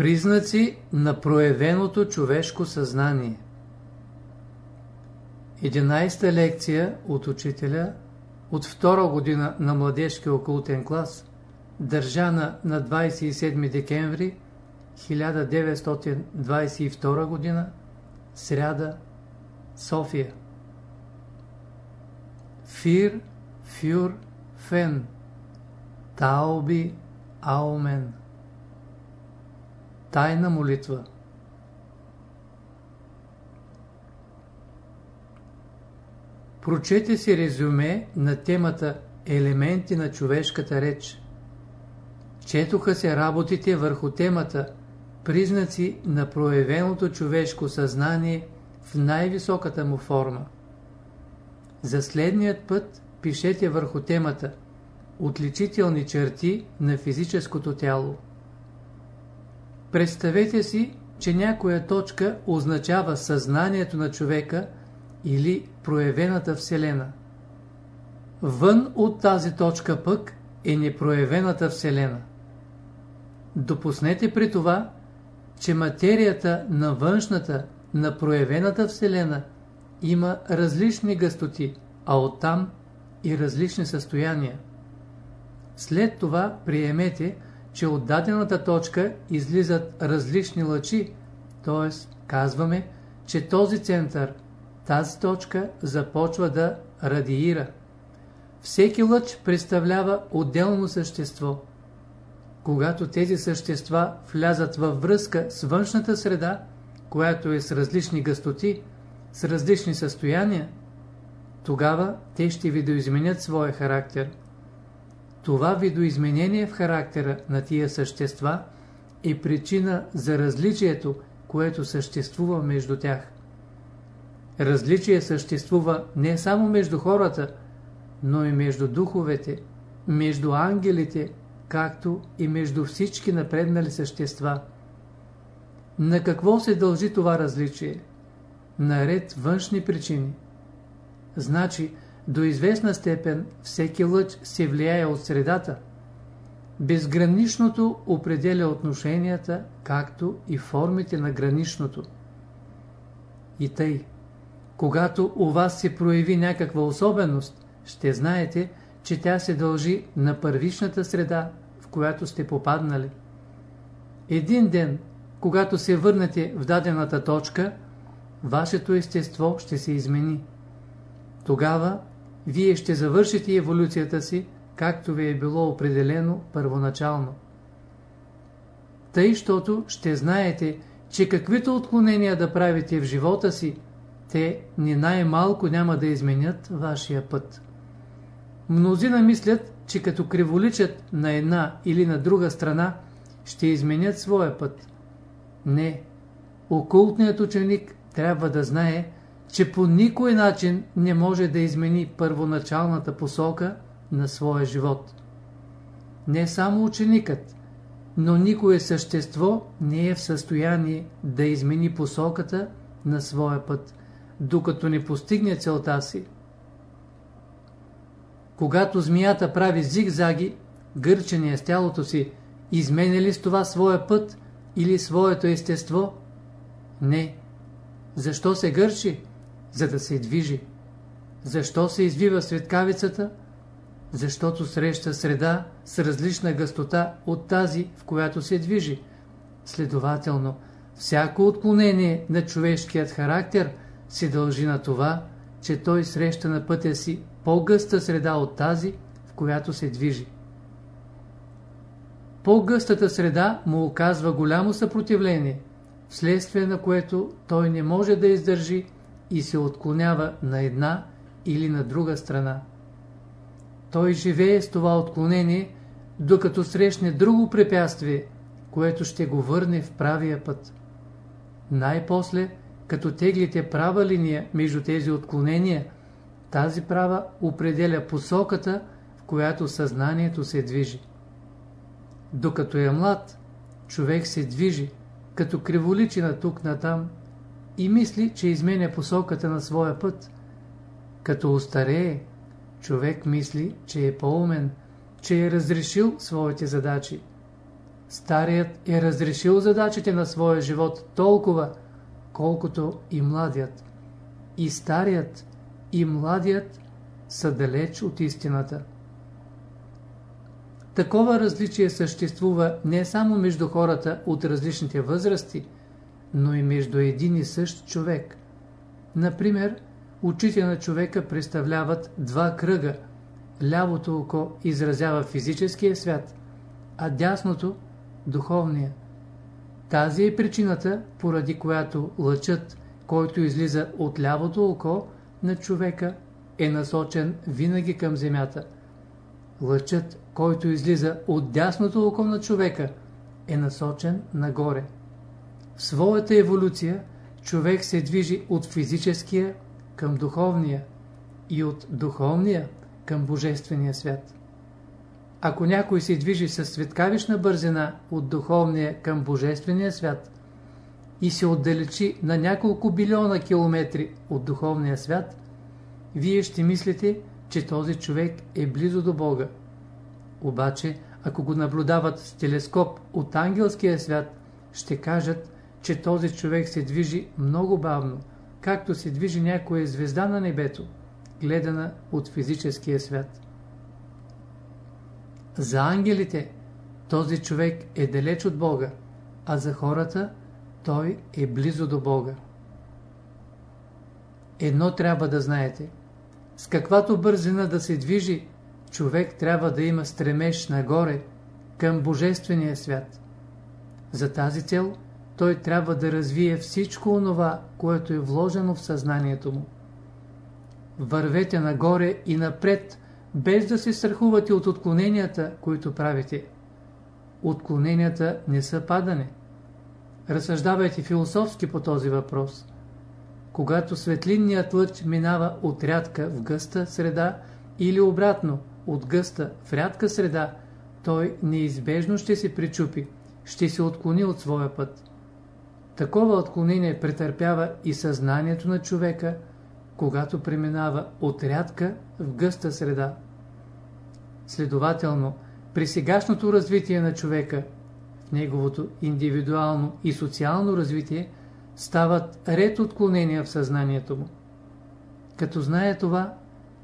Признаци на проявеното човешко съзнание 11-та лекция от учителя от втора година на младежки окултен клас, държана на 27 декември 1922 година, сряда, София. Фир, фюр, фен, тауби, аумен. Тайна молитва Прочете си резюме на темата Елементи на човешката реч. Четоха се работите върху темата Признаци на проявеното човешко съзнание в най-високата му форма. За следният път пишете върху темата Отличителни черти на физическото тяло. Представете си, че някоя точка означава съзнанието на човека или проявената Вселена. Вън от тази точка пък е непроявената Вселена. Допуснете при това, че материята на външната, на проявената Вселена има различни гъстоти, а оттам и различни състояния. След това приемете, че от дадената точка излизат различни лъчи, т.е. казваме, че този център, тази точка започва да радиира. Всеки лъч представлява отделно същество. Когато тези същества влязат във връзка с външната среда, която е с различни гъстоти, с различни състояния, тогава те ще видоизменят своя характер. Това видоизменение в характера на тия същества е причина за различието, което съществува между тях. Различие съществува не само между хората, но и между духовете, между ангелите, както и между всички напреднали същества. На какво се дължи това различие? Наред външни причини. Значи, до известна степен всеки лъч се влияе от средата. Безграничното определя отношенията, както и формите на граничното. И тъй, когато у вас се прояви някаква особеност, ще знаете, че тя се дължи на първичната среда, в която сте попаднали. Един ден, когато се върнете в дадената точка, вашето естество ще се измени. Тогава вие ще завършите еволюцията си, както ви е било определено първоначално. Тъй, щото ще знаете, че каквито отклонения да правите в живота си, те ни най-малко няма да изменят вашия път. Мнозина мислят, че като криволичат на една или на друга страна, ще изменят своя път. Не. Окултният ученик трябва да знае, че по никой начин не може да измени първоначалната посока на своя живот. Не само ученикът, но никое същество не е в състояние да измени посоката на своя път, докато не постигне целта си. Когато змията прави зигзаги, гърчения с тялото си, изменя ли с това своя път или своето естество? Не. Защо се гърчи? За да се движи. Защо се извива светкавицата? Защото среща среда с различна гъстота от тази, в която се движи. Следователно, всяко отклонение на човешкият характер се дължи на това, че той среща на пътя си по-гъста среда от тази, в която се движи. По-гъстата среда му оказва голямо съпротивление, вследствие на което той не може да издържи и се отклонява на една или на друга страна. Той живее с това отклонение, докато срещне друго препятствие, което ще го върне в правия път. Най-после, като теглите права линия между тези отклонения, тази права определя посоката, в която съзнанието се движи. Докато е млад, човек се движи, като криволичи на тук натам, и мисли, че изменя посоката на своя път. Като устарее, човек мисли, че е по-умен, че е разрешил своите задачи. старият е разрешил задачите на своя живот толкова, колкото и младият. И старият, и младият са далеч от истината. Такова различие съществува не само между хората от различните възрасти, но и между един и същ човек. Например, очите на човека представляват два кръга. Лявото око изразява физическия свят, а дясното – духовния. Тази е причината, поради която лъчът, който излиза от лявото око на човека, е насочен винаги към земята. Лъчът, който излиза от дясното око на човека, е насочен нагоре. Своята еволюция човек се движи от физическия към духовния и от духовния към божествения свят. Ако някой се движи с светкавишна бързина от духовния към божествения свят и се отдалечи на няколко билиона километри от духовния свят, вие ще мислите, че този човек е близо до Бога. Обаче, ако го наблюдават с телескоп от ангелския свят, ще кажат, че този човек се движи много бавно, както се движи някоя звезда на небето, гледана от физическия свят. За ангелите този човек е далеч от Бога, а за хората той е близо до Бога. Едно трябва да знаете. С каквато бързина да се движи, човек трябва да има стремеж нагоре, към Божествения свят. За тази цел той трябва да развие всичко онова, което е вложено в съзнанието му. Вървете нагоре и напред, без да се страхувате от отклоненията, които правите. Отклоненията не са падане. Разсъждавайте философски по този въпрос. Когато светлинният лъч минава от рядка в гъста среда или обратно, от гъста в рядка среда, той неизбежно ще се причупи, ще се отклони от своя път. Такова отклонение претърпява и съзнанието на човека, когато преминава от рядка в гъста среда. Следователно, при сегашното развитие на човека, в неговото индивидуално и социално развитие, стават ред отклонения в съзнанието му. Като знае това,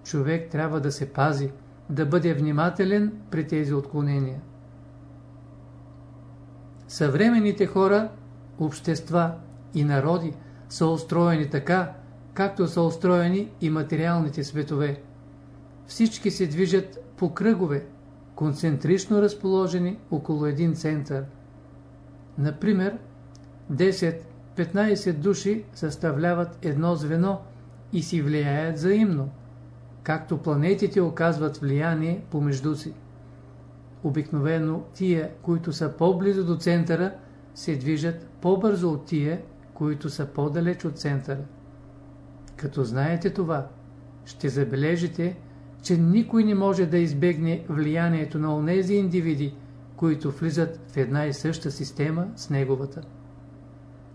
човек трябва да се пази, да бъде внимателен при тези отклонения. Съвременните хора, общества и народи са устроени така, както са устроени и материалните светове. Всички се движат по кръгове, концентрично разположени около един център. Например, 10-15 души съставляват едно звено и си влияят взаимно, както планетите оказват влияние помежду си. Обикновено тия, които са по-близо до центъра, се движат по-бързо от тия, които са по-далеч от центъра. Като знаете това, ще забележите, че никой не може да избегне влиянието на онези индивиди, които влизат в една и съща система с неговата.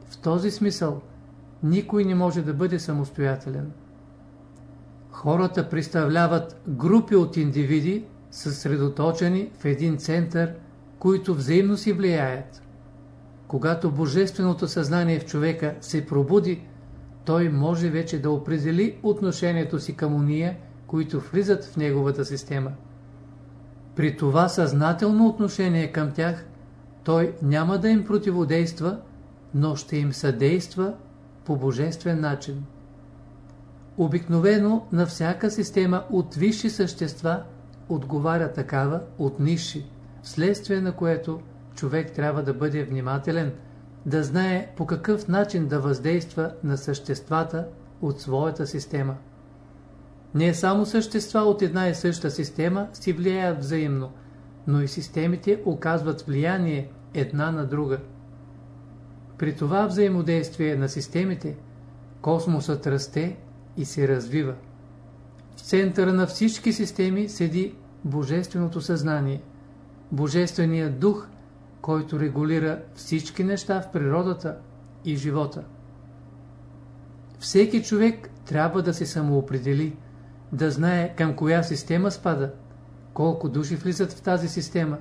В този смисъл, никой не може да бъде самостоятелен. Хората представляват групи от индивиди, съсредоточени в един център, които взаимно си влияят. Когато божественото съзнание в човека се пробуди, той може вече да определи отношението си към уния, които влизат в неговата система. При това съзнателно отношение към тях, той няма да им противодейства, но ще им съдейства по божествен начин. Обикновено на всяка система от висши същества отговаря такава от ниши, вследствие на което човек трябва да бъде внимателен, да знае по какъв начин да въздейства на съществата от своята система. Не само същества от една и съща система си влияят взаимно, но и системите оказват влияние една на друга. При това взаимодействие на системите, космосът расте и се развива. В центъра на всички системи седи Божественото съзнание, Божественият дух, който регулира всички неща в природата и живота. Всеки човек трябва да се самоопредели, да знае към коя система спада, колко души влизат в тази система,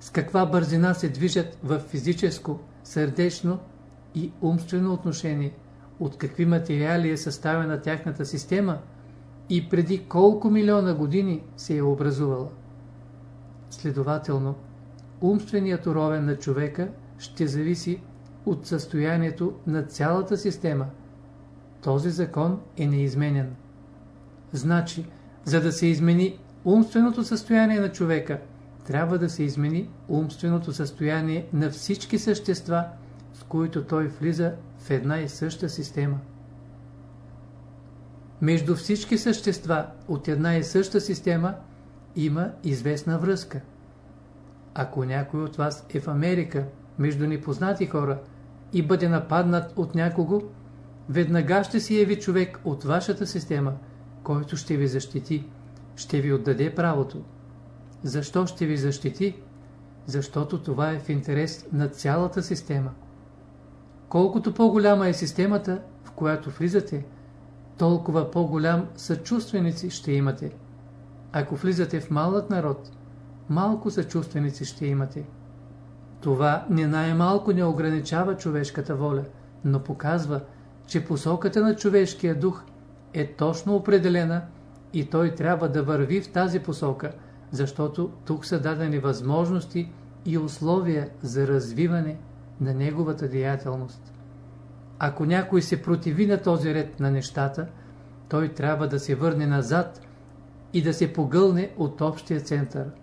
с каква бързина се движат в физическо, сърдечно и умствено отношение, от какви материали е съставена тяхната система и преди колко милиона години се е образувала. Следователно, умственият уровен на човека ще зависи от състоянието на цялата система. Този закон е неизменен. Значи, за да се измени умственото състояние на човека, трябва да се измени умственото състояние на всички същества, с които той влиза в една и съща система. Между всички същества от една и съща система има известна връзка. Ако някой от вас е в Америка, между непознати хора, и бъде нападнат от някого, веднага ще си яви човек от вашата система, който ще ви защити, ще ви отдаде правото. Защо ще ви защити? Защото това е в интерес на цялата система. Колкото по-голяма е системата, в която влизате, толкова по-голям съчувственици ще имате. Ако влизате в малък народ, малко съчувственици ще имате. Това не най-малко не ограничава човешката воля, но показва, че посоката на човешкия дух е точно определена и той трябва да върви в тази посока, защото тук са дадени възможности и условия за развиване на неговата деятелност. Ако някой се противи на този ред на нещата, той трябва да се върне назад и да се погълне от общия център.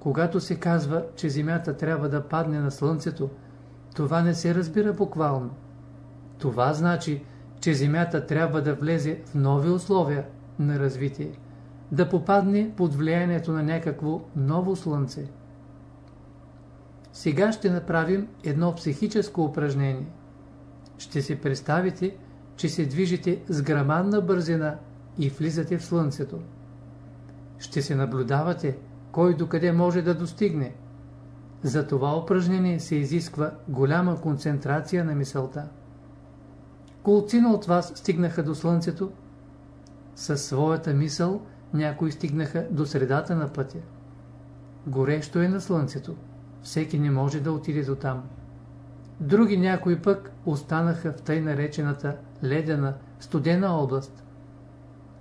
Когато се казва, че Земята трябва да падне на Слънцето, това не се разбира буквално. Това значи, че Земята трябва да влезе в нови условия на развитие, да попадне под влиянието на някакво ново Слънце. Сега ще направим едно психическо упражнение. Ще си представите, че се движите с грамадна бързина и влизате в Слънцето. Ще се наблюдавате, кой докъде може да достигне. За това упражнение се изисква голяма концентрация на мисълта. Колцина от вас стигнаха до Слънцето. Със своята мисъл някои стигнаха до средата на пътя. Горещо е на Слънцето. Всеки не може да отиде до там. Други някои пък останаха в тъй наречената ледена, студена област.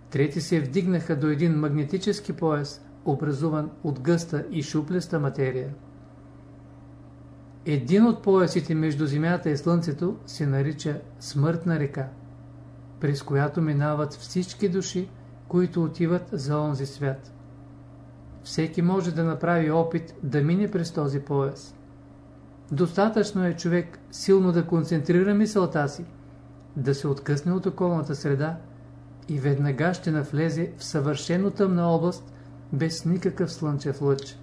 Трети се вдигнаха до един магнетически пояс, образуван от гъста и шуплеста материя. Един от поясите между Земята и Слънцето се нарича Смъртна река, през която минават всички души, които отиват за онзи свят. Всеки може да направи опит да мине през този пояс. Достатъчно е човек силно да концентрира мисълта си, да се откъсне от околната среда и веднага ще навлезе в съвършено тъмна област, без никакъв слънчев лъч.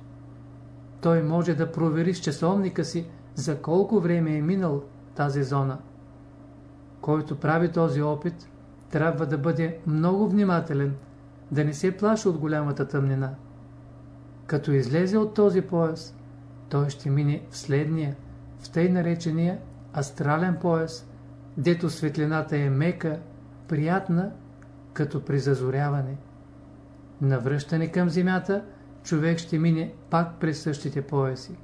Той може да провери с часовника си за колко време е минал тази зона. Който прави този опит, трябва да бъде много внимателен, да не се плаши от голямата тъмнина. Като излезе от този пояс, той ще мине в следния, в тъй наречения астрален пояс, дето светлината е мека, приятна, като при зазоряване. На връщане към земята, човек ще мине пак през същите пояси.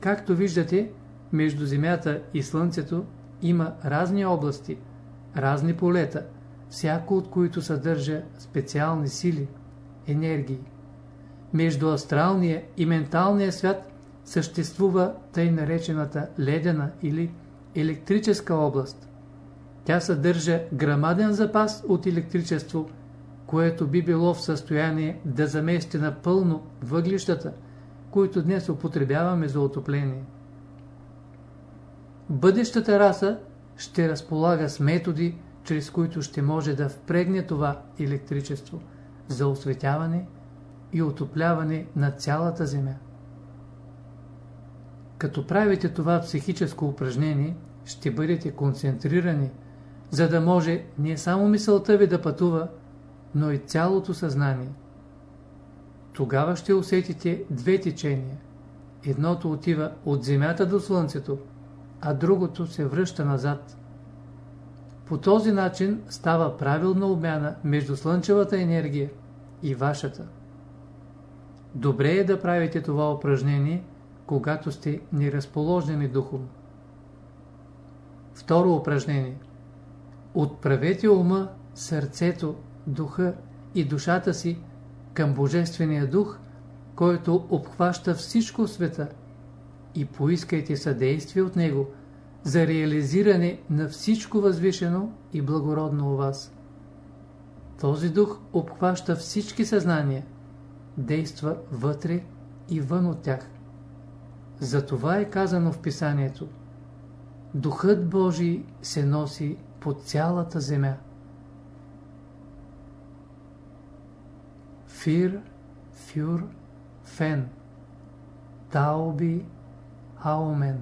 Както виждате, между земята и слънцето има разни области, разни полета, всяко от които съдържа специални сили, енергии. Между астралния и менталния свят съществува тъй наречената ледена или електрическа област. Тя съдържа грамаден запас от електричество – което би било в състояние да замести напълно въглищата, които днес употребяваме за отопление. Бъдещата раса ще разполага с методи, чрез които ще може да впрегне това електричество за осветяване и отопляване на цялата Земя. Като правите това психическо упражнение, ще бъдете концентрирани, за да може не само мисълта ви да пътува, но и цялото съзнание. Тогава ще усетите две течения. Едното отива от Земята до Слънцето, а другото се връща назад. По този начин става правилна обмяна между Слънчевата енергия и вашата. Добре е да правите това упражнение, когато сте неразположени духом. Второ упражнение. Отправете ума, сърцето, духа и душата си към Божествения дух, който обхваща всичко в света и поискайте съдействие от Него за реализиране на всичко възвишено и благородно у вас. Този дух обхваща всички съзнания, действа вътре и вън от тях. Затова е казано в писанието Духът Божий се носи по цялата земя. Фир, фюр, фен. Тауби, аумен.